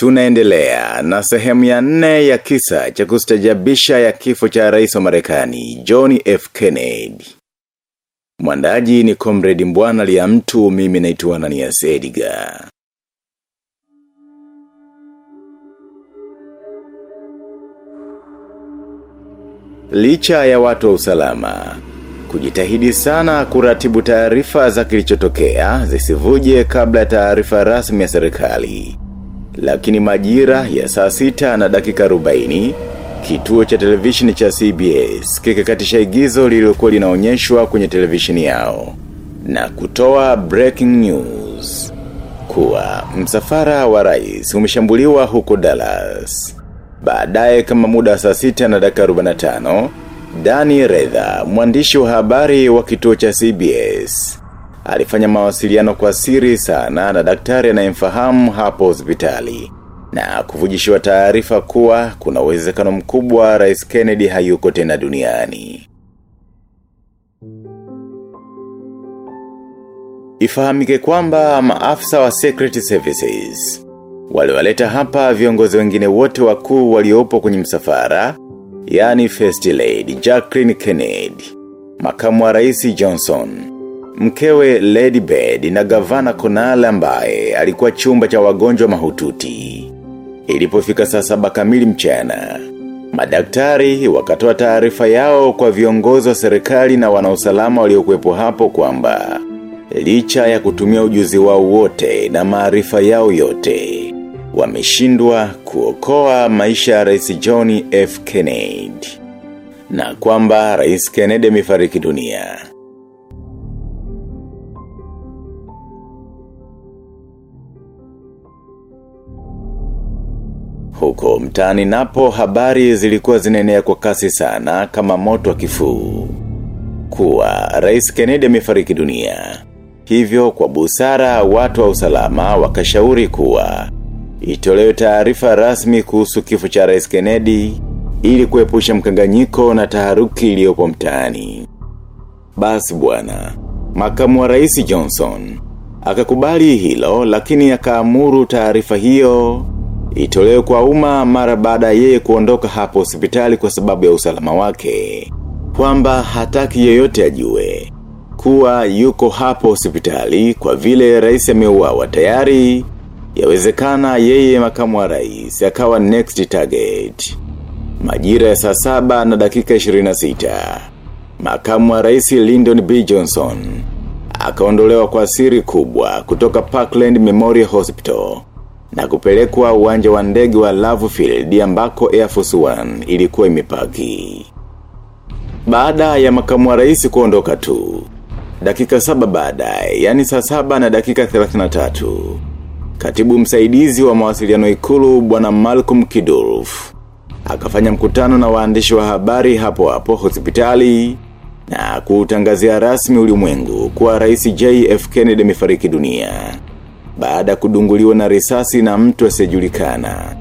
Tunaendelea na sehemu ya nne ya kisa cha kustajabisha ya kifo cha rais wa marekani John F. Kennedy. Mwandaji ni Comrade Mbwana liya mtu mimi naitwa Ananias Sediga. Licha ya watu wa usalama, kujitahidi sana kuratibu taarifa za kilichotokea zisivuje kabla ya taarifa rasmi ya serikali. Lakini majira ya saa sita na dakika 40, kituo cha televisheni cha CBS kikakatisha igizo lililokuwa linaonyeshwa kwenye televisheni yao na kutoa breaking news kuwa msafara wa rais umeshambuliwa huko Dallas. Baadaye kama muda saa sita na dakika 45, Dani Redha, mwandishi wa habari wa kituo cha CBS, alifanya mawasiliano kwa siri sana na daktari anayemfahamu hapo hospitali na kuvujishiwa taarifa kuwa kuna uwezekano mkubwa Rais Kennedy hayuko tena duniani. Ifahamike kwamba maafisa wa Secret Services waliwaleta hapa viongozi wengine wote wakuu waliopo kwenye msafara, yani First Lady Jacqueline Kennedy, makamu wa rais Johnson, mkewe Lady bed na gavana Konala ambaye alikuwa chumba cha wagonjwa mahututi. Ilipofika saa saba kamili mchana, madaktari wakatoa taarifa yao kwa viongozi wa serikali na wanausalama waliokuwepo hapo kwamba licha ya kutumia ujuzi wao wote na maarifa yao yote wameshindwa kuokoa maisha ya Rais John F. Kennedy na kwamba Rais Kennedy amefariki dunia. Huko mtaani napo habari zilikuwa zinaenea kwa kasi sana kama moto wa kifuu. Kuwa Rais Kennedy amefariki dunia. Hivyo kwa busara watu wa usalama wakashauri kuwa itolewe taarifa rasmi kuhusu kifo cha Rais Kennedy ili kuepusha mkanganyiko na taharuki iliyopo mtaani. Basi bwana, makamu wa Rais Johnson akakubali hilo lakini akaamuru taarifa hiyo itolewe kwa umma mara baada ya yeye kuondoka hapo hospitali kwa sababu ya usalama wake kwamba hataki yeyote ajue kuwa yuko hapo hospitali kwa vile rais ameuawa tayari yawezekana yeye makamu wa rais akawa next target. Majira ya saa saba na dakika 26. Makamu wa rais Lyndon B. Johnson akaondolewa kwa siri kubwa kutoka Parkland Memorial Hospital na kupelekwa uwanja wa ndege wa Love Field ambako Air Force One ilikuwa imepaki. Baada ya makamu wa rais kuondoka tu, dakika saba baadaye, yani saa saba na dakika 33, katibu msaidizi wa mawasiliano ikulu bwana Malcolm Kidulf, akafanya mkutano na waandishi wa habari hapo hapo hospitali, na kuutangazia rasmi ulimwengu kuwa rais JF Kennedy amefariki dunia, baada kudunguliwa na risasi na mtu asiyejulikana.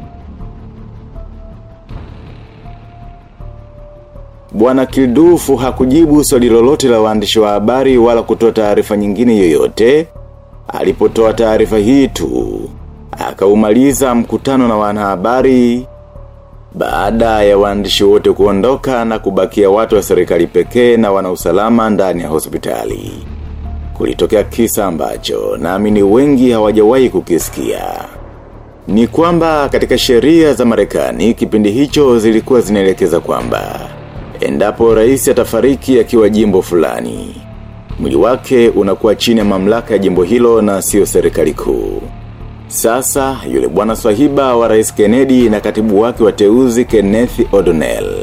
Bwana Kildufu hakujibu swali lolote la waandishi wa habari wala kutoa taarifa nyingine yoyote. Alipotoa taarifa hii tu, akaumaliza mkutano na wanahabari baada ya waandishi wote kuondoka na kubakia watu wa serikali pekee na wanausalama ndani ya hospitali. Kulitokea kisa ambacho naamini wengi hawajawahi kukisikia. Ni kwamba katika sheria za Marekani kipindi hicho zilikuwa zinaelekeza kwamba endapo rais atafariki akiwa jimbo fulani. Mwili wake unakuwa chini ya mamlaka ya jimbo hilo na sio serikali kuu. Sasa yule bwana swahiba wa rais Kennedy na katibu wake wateuzi Kenneth O'Donnell.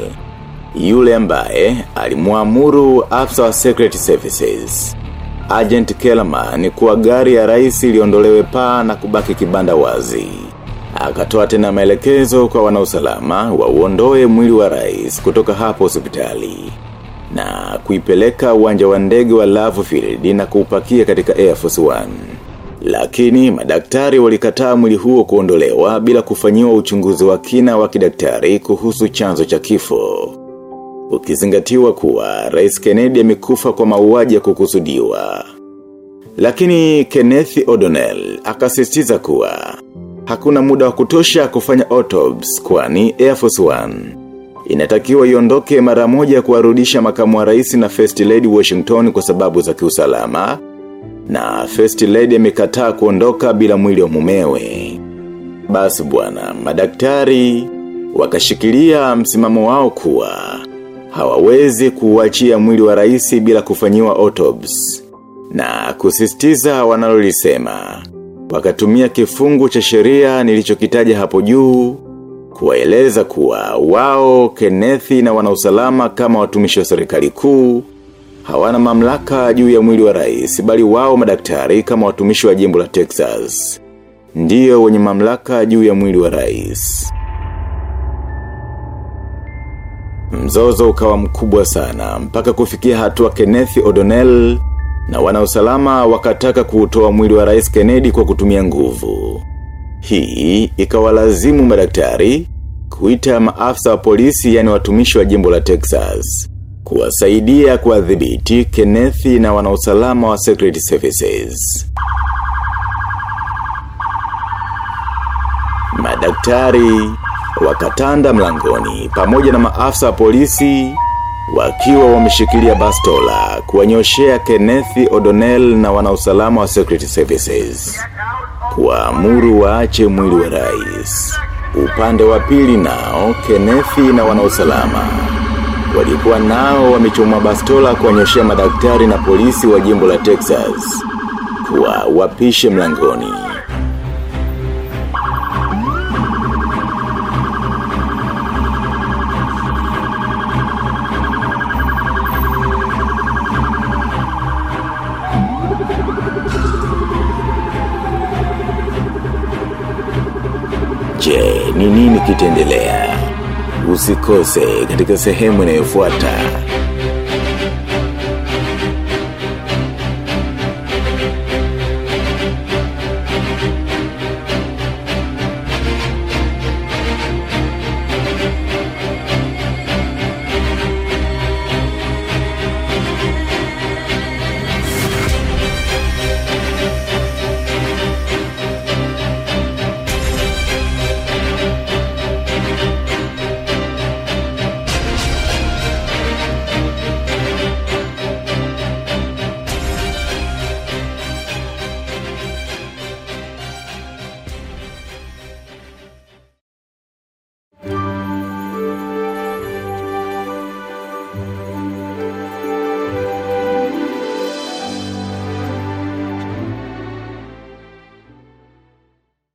Yule ambaye alimuamuru afsa wa Secret Services. Agent Kellerman kuwa gari ya rais iliondolewe paa na kubaki kibanda wazi. Akatoa tena maelekezo kwa wanausalama wa uondoe mwili wa rais kutoka hapo hospitali na kuipeleka uwanja wa ndege wa Love Field na kuupakia katika Air Force One. Lakini madaktari walikataa mwili huo kuondolewa bila kufanyiwa uchunguzi wa kina wa kidaktari kuhusu chanzo cha kifo. Ukizingatiwa kuwa Rais Kennedy amekufa kwa mauaji ya kukusudiwa. Lakini Kenneth O'Donnell akasisitiza kuwa hakuna muda wa kutosha kufanya autops kwani Air Force One. Inatakiwa iondoke mara moja kuwarudisha makamu wa rais na First Lady Washington kwa sababu za kiusalama na First Lady amekataa kuondoka bila mwili wa mumewe. Basi bwana, madaktari wakashikilia msimamo wao kuwa hawawezi kuuachia mwili wa rais bila kufanyiwa autopsy na kusisitiza wanalolisema. Wakatumia kifungu cha sheria nilichokitaja hapo juu kuwaeleza kuwa wao Kenethi na wanausalama kama watumishi wa serikali kuu hawana mamlaka juu ya mwili wa rais bali wao madaktari kama watumishi wa jimbo la Texas ndiyo wenye mamlaka juu ya mwili wa rais. Mzozo ukawa mkubwa sana mpaka kufikia hatua Kenneth O'Donnell na wanausalama wakataka kuutoa mwili wa rais Kennedy kwa kutumia nguvu. Hii ikawalazimu madaktari kuita maafisa wa polisi yani watumishi wa jimbo la Texas kuwasaidia kuwadhibiti Kenneth na wanausalama wa Secret Services. Madaktari wakatanda mlangoni pamoja na maafisa wa polisi wakiwa wameshikilia bastola kuwanyoshea Kenneth O'Donnell na wanausalama wa Secret Services kuamuru waache mwili wa rais. Upande wa pili nao Kenneth na wanausalama walikuwa nao wamechomwa bastola kuwanyoshea madaktari na polisi wa jimbo la Texas kuwa wapishe mlangoni. Je, ni nini kitendelea? Usikose katika sehemu inayofuata.